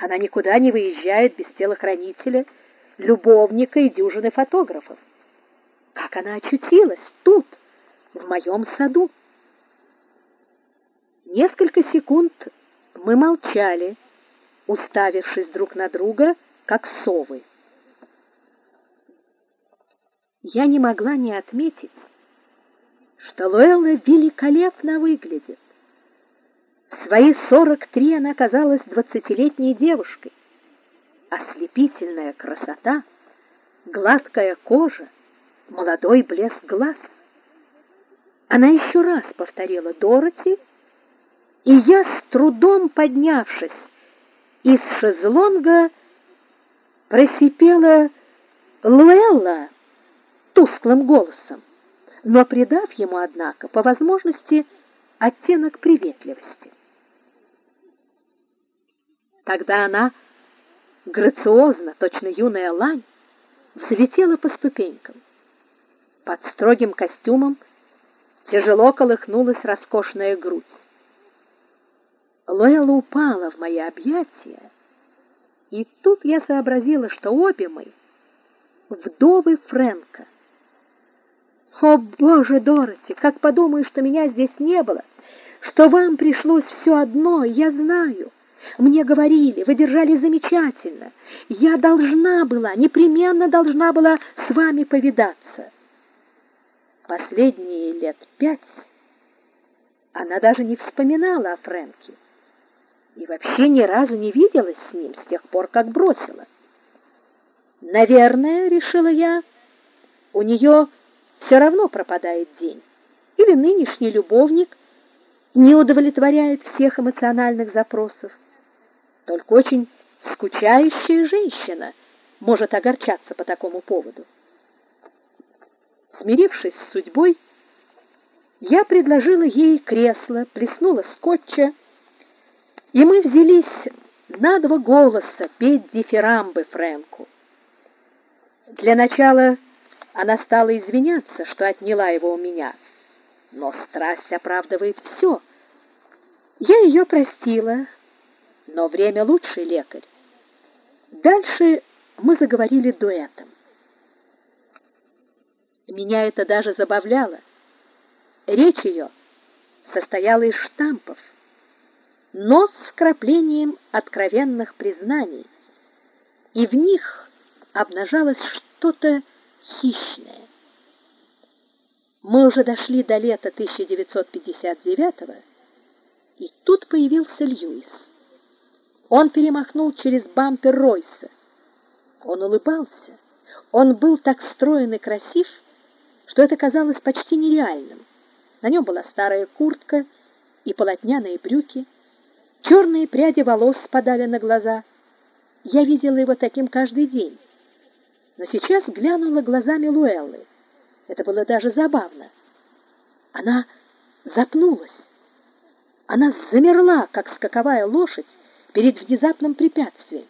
Она никуда не выезжает без телохранителя, любовника и дюжины фотографов. Как она очутилась тут, в моем саду? Несколько секунд мы молчали, уставившись друг на друга, как совы. Я не могла не отметить, что Луэлла великолепно выглядит. Свои сорок три она казалась двадцатилетней девушкой. Ослепительная красота, гладкая кожа, молодой блеск глаз. Она еще раз повторила Дороти, и я с трудом поднявшись из шезлонга, просипела Луэлла тусклым голосом, но придав ему, однако, по возможности оттенок приветливости. Тогда она грациозно, точно юная лань, взлетела по ступенькам. Под строгим костюмом тяжело колыхнулась роскошная грудь. Лоэла упала в мои объятия, и тут я сообразила, что обе мы вдовы Фрэнка. О, боже, Дороти, как подумаю, что меня здесь не было, что вам пришлось все одно, я знаю. Мне говорили, вы держали замечательно. Я должна была, непременно должна была с вами повидаться. Последние лет пять она даже не вспоминала о Фрэнке и вообще ни разу не виделась с ним с тех пор, как бросила. Наверное, решила я, у нее все равно пропадает день. Или нынешний любовник не удовлетворяет всех эмоциональных запросов. Только очень скучающая женщина может огорчаться по такому поводу. Смирившись с судьбой, я предложила ей кресло, плеснула скотча, и мы взялись на два голоса петь дифирамбы Фрэнку. Для начала она стала извиняться, что отняла его у меня. Но страсть оправдывает все. Я ее простила, но время лучший лекарь. Дальше мы заговорили дуэтом. Меня это даже забавляло. Речь ее состояла из штампов, но с вкраплением откровенных признаний, и в них обнажалось что-то хищное. Мы уже дошли до лета 1959 и тут появился Льюис. Он перемахнул через бампер Ройса. Он улыбался. Он был так стройный и красив, что это казалось почти нереальным. На нем была старая куртка и полотняные брюки. Черные пряди волос спадали на глаза. Я видела его таким каждый день но сейчас глянула глазами Луэллы. Это было даже забавно. Она запнулась. Она замерла, как скаковая лошадь перед внезапным препятствием.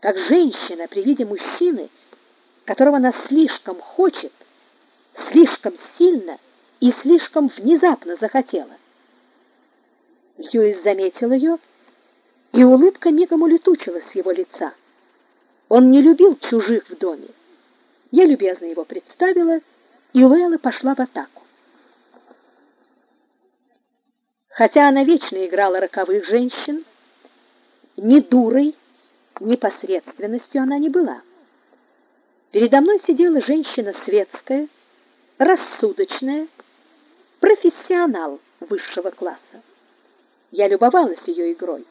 Как женщина при виде мужчины, которого она слишком хочет, слишком сильно и слишком внезапно захотела. Льюис заметил ее, и улыбка мигом улетучилась с его лица. Он не любил чужих в доме. Я любезно его представила, и Луэлла пошла в атаку. Хотя она вечно играла роковых женщин, ни дурой, ни посредственностью она не была. Передо мной сидела женщина светская, рассудочная, профессионал высшего класса. Я любовалась ее игрой.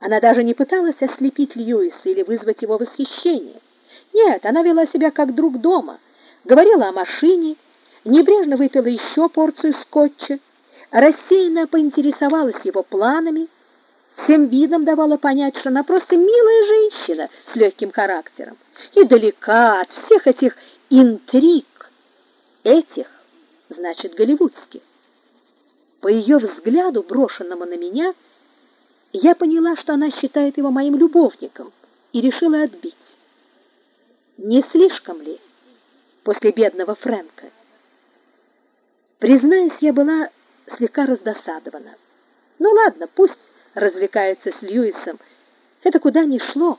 Она даже не пыталась ослепить Льюиса или вызвать его восхищение. Нет, она вела себя как друг дома, говорила о машине, небрежно выпила еще порцию скотча, рассеянно поинтересовалась его планами, всем видом давала понять, что она просто милая женщина с легким характером и далека от всех этих интриг, этих, значит, голливудских. По ее взгляду, брошенному на меня, я поняла, что она считает его моим любовником, и решила отбить. Не слишком ли после бедного Фрэнка? Признаюсь, я была слегка раздосадована. Ну ладно, пусть развлекается с Льюисом, Это куда ни шло,